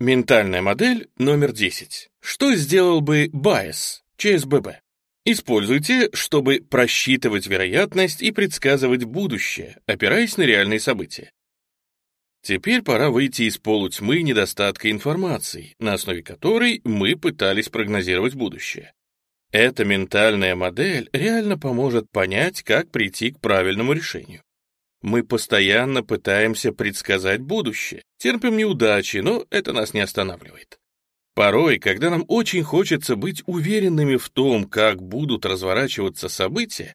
Ментальная модель номер 10. Что сделал бы Байес, ЧСББ? Используйте, чтобы просчитывать вероятность и предсказывать будущее, опираясь на реальные события. Теперь пора выйти из полутьмы недостатка информации, на основе которой мы пытались прогнозировать будущее. Эта ментальная модель реально поможет понять, как прийти к правильному решению. Мы постоянно пытаемся предсказать будущее, терпим неудачи, но это нас не останавливает. Порой, когда нам очень хочется быть уверенными в том, как будут разворачиваться события,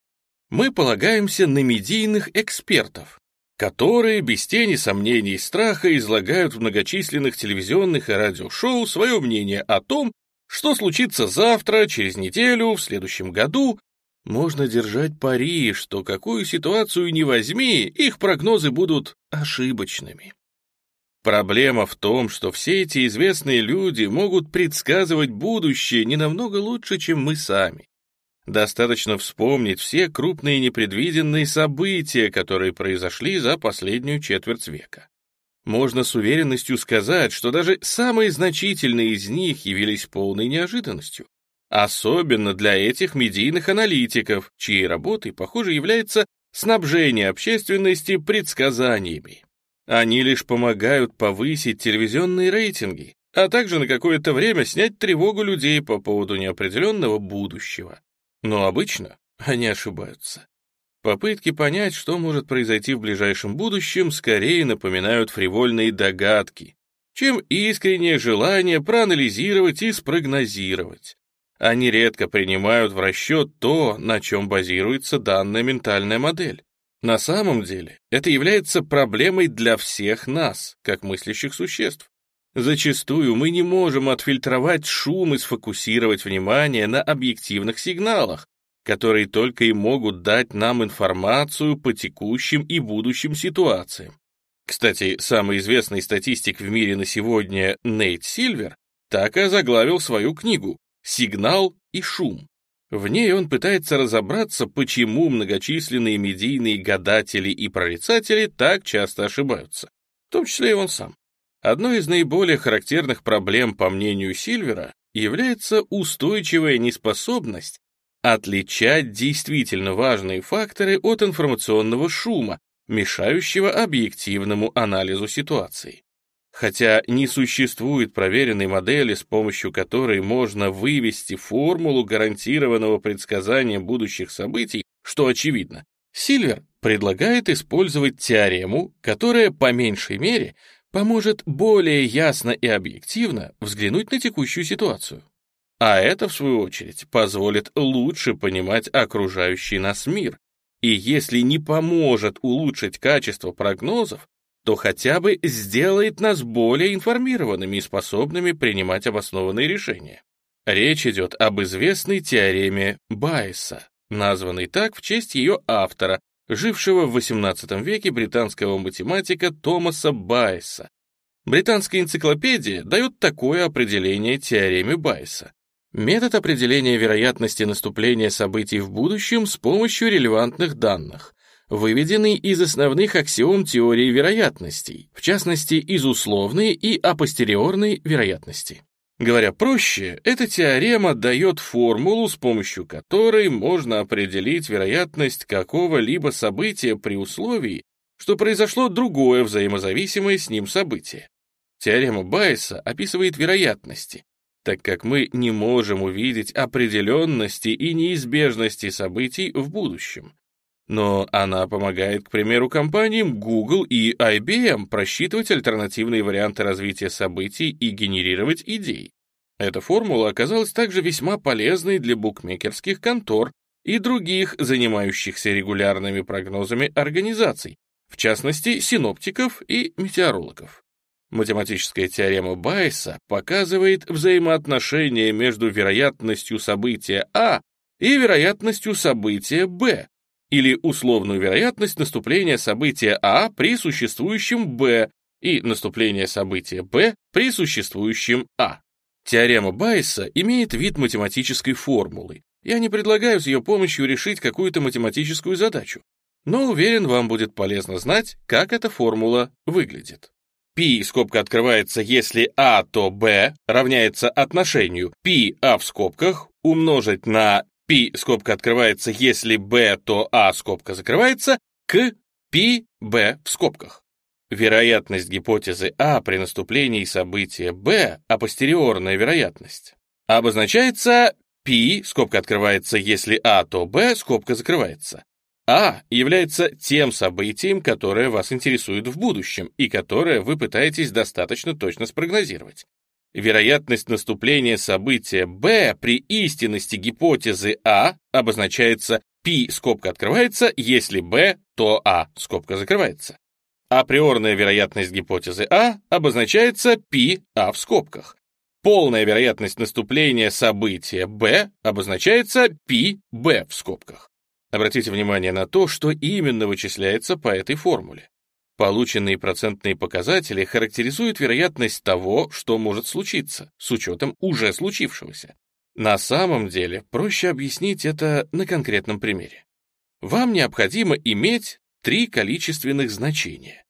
мы полагаемся на медийных экспертов, которые без тени сомнений и страха излагают в многочисленных телевизионных и радиошоу свое мнение о том, что случится завтра, через неделю, в следующем году можно держать пари, что какую ситуацию не возьми, их прогнозы будут ошибочными. Проблема в том, что все эти известные люди могут предсказывать будущее не намного лучше, чем мы сами. Достаточно вспомнить все крупные непредвиденные события, которые произошли за последнюю четверть века. Можно с уверенностью сказать, что даже самые значительные из них явились полной неожиданностью. Особенно для этих медийных аналитиков, чьей работой, похоже, является снабжение общественности предсказаниями. Они лишь помогают повысить телевизионные рейтинги, а также на какое-то время снять тревогу людей по поводу неопределенного будущего. Но обычно они ошибаются. Попытки понять, что может произойти в ближайшем будущем, скорее напоминают фривольные догадки, чем искреннее желание проанализировать и спрогнозировать. Они редко принимают в расчет то, на чем базируется данная ментальная модель. На самом деле, это является проблемой для всех нас, как мыслящих существ. Зачастую мы не можем отфильтровать шум и сфокусировать внимание на объективных сигналах, которые только и могут дать нам информацию по текущим и будущим ситуациям. Кстати, самый известный статистик в мире на сегодня Нейт Сильвер так и озаглавил свою книгу сигнал и шум. В ней он пытается разобраться, почему многочисленные медийные гадатели и прорицатели так часто ошибаются, в том числе и он сам. Одной из наиболее характерных проблем, по мнению Сильвера, является устойчивая неспособность отличать действительно важные факторы от информационного шума, мешающего объективному анализу ситуации. Хотя не существует проверенной модели, с помощью которой можно вывести формулу гарантированного предсказания будущих событий, что очевидно, Сильвер предлагает использовать теорему, которая по меньшей мере поможет более ясно и объективно взглянуть на текущую ситуацию. А это, в свою очередь, позволит лучше понимать окружающий нас мир. И если не поможет улучшить качество прогнозов, то хотя бы сделает нас более информированными и способными принимать обоснованные решения. Речь идет об известной теореме Байеса, названной так в честь ее автора, жившего в XVIII веке британского математика Томаса Байеса. Британская энциклопедия дает такое определение теореме Байеса. Метод определения вероятности наступления событий в будущем с помощью релевантных данных выведенный из основных аксиом теории вероятностей, в частности, из условной и апостериорной вероятности. Говоря проще, эта теорема дает формулу, с помощью которой можно определить вероятность какого-либо события при условии, что произошло другое взаимозависимое с ним событие. Теорема Байеса описывает вероятности, так как мы не можем увидеть определенности и неизбежности событий в будущем. Но она помогает, к примеру, компаниям Google и IBM просчитывать альтернативные варианты развития событий и генерировать идеи. Эта формула оказалась также весьма полезной для букмекерских контор и других занимающихся регулярными прогнозами организаций, в частности, синоптиков и метеорологов. Математическая теорема Байеса показывает взаимоотношение между вероятностью события А и вероятностью события Б, или условную вероятность наступления события А при существующем Б и наступления события Б при существующем А. Теорема Байеса имеет вид математической формулы. Я не предлагаю с ее помощью решить какую-то математическую задачу, но уверен, вам будет полезно знать, как эта формула выглядит. P, скобка открывается, если А, то Б равняется отношению P, А в скобках умножить на P, скобка открывается, если B, то А, скобка закрывается, к P, B в скобках. Вероятность гипотезы А при наступлении события Б, а постериорная вероятность, обозначается P, скобка открывается, если А, то Б, скобка закрывается. А является тем событием, которое вас интересует в будущем и которое вы пытаетесь достаточно точно спрогнозировать. Вероятность наступления события Б при истинности гипотезы А обозначается P, скобка открывается, если Б, то А, скобка закрывается. Априорная вероятность гипотезы А обозначается P, А в скобках. Полная вероятность наступления события Б обозначается P, Б в скобках. Обратите внимание на то, что именно вычисляется по этой формуле. Полученные процентные показатели характеризуют вероятность того, что может случиться, с учетом уже случившегося. На самом деле, проще объяснить это на конкретном примере. Вам необходимо иметь три количественных значения,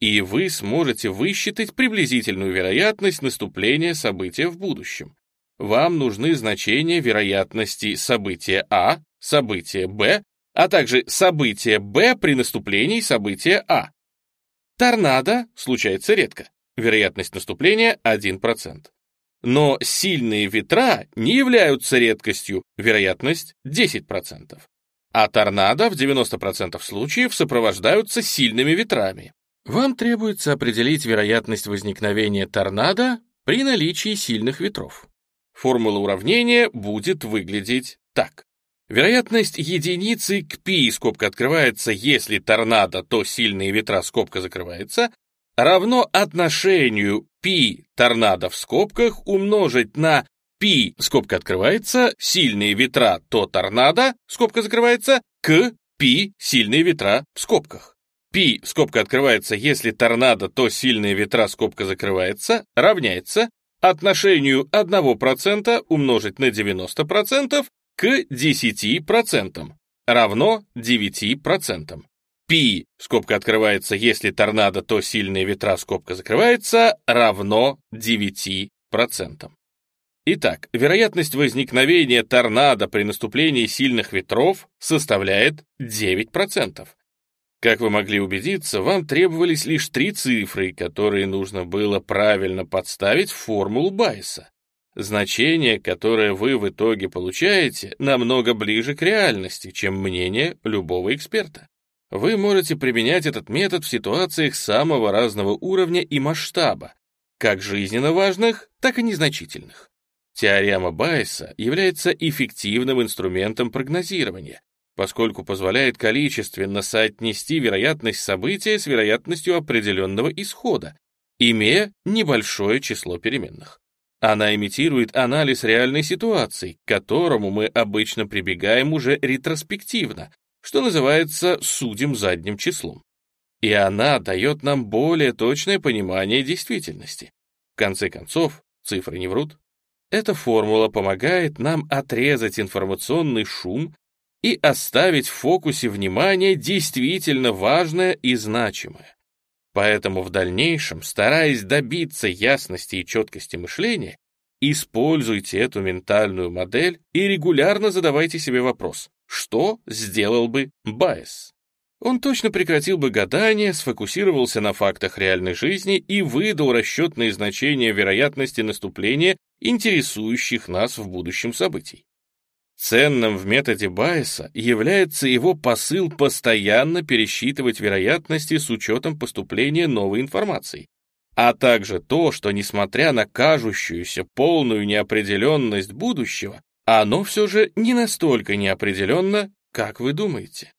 и вы сможете высчитать приблизительную вероятность наступления события в будущем. Вам нужны значения вероятности события А, события Б а также событие Б при наступлении события А. Торнадо случается редко, вероятность наступления 1%. Но сильные ветра не являются редкостью, вероятность 10%. А торнадо в 90% случаев сопровождаются сильными ветрами. Вам требуется определить вероятность возникновения торнадо при наличии сильных ветров. Формула уравнения будет выглядеть так. Вероятность единицы к π, скобка открывается, если торнадо, то сильные ветра, скобка закрывается, равно отношению π торнадо в скобках умножить на π, скобка открывается, сильные ветра, то торнадо, скобка закрывается, к π сильные ветра в скобках. π, скобка открывается, если торнадо, то сильные ветра, скобка закрывается, равняется отношению 1% умножить на 90% к 10% равно 9%. Пи, скобка открывается, если торнадо, то сильные ветра, скобка закрывается, равно 9%. Итак, вероятность возникновения торнадо при наступлении сильных ветров составляет 9%. Как вы могли убедиться, вам требовались лишь три цифры, которые нужно было правильно подставить в формулу Байеса. Значение, которое вы в итоге получаете, намного ближе к реальности, чем мнение любого эксперта. Вы можете применять этот метод в ситуациях самого разного уровня и масштаба, как жизненно важных, так и незначительных. Теорема Байеса является эффективным инструментом прогнозирования, поскольку позволяет количественно соотнести вероятность события с вероятностью определенного исхода, имея небольшое число переменных. Она имитирует анализ реальной ситуации, к которому мы обычно прибегаем уже ретроспективно, что называется «судим задним числом». И она дает нам более точное понимание действительности. В конце концов, цифры не врут. Эта формула помогает нам отрезать информационный шум и оставить в фокусе внимания действительно важное и значимое. Поэтому в дальнейшем, стараясь добиться ясности и четкости мышления, используйте эту ментальную модель и регулярно задавайте себе вопрос, что сделал бы Байес? Он точно прекратил бы гадание, сфокусировался на фактах реальной жизни и выдал расчетные значения вероятности наступления интересующих нас в будущем событий. Ценным в методе Байеса является его посыл постоянно пересчитывать вероятности с учетом поступления новой информации, а также то, что, несмотря на кажущуюся полную неопределенность будущего, оно все же не настолько неопределенно, как вы думаете.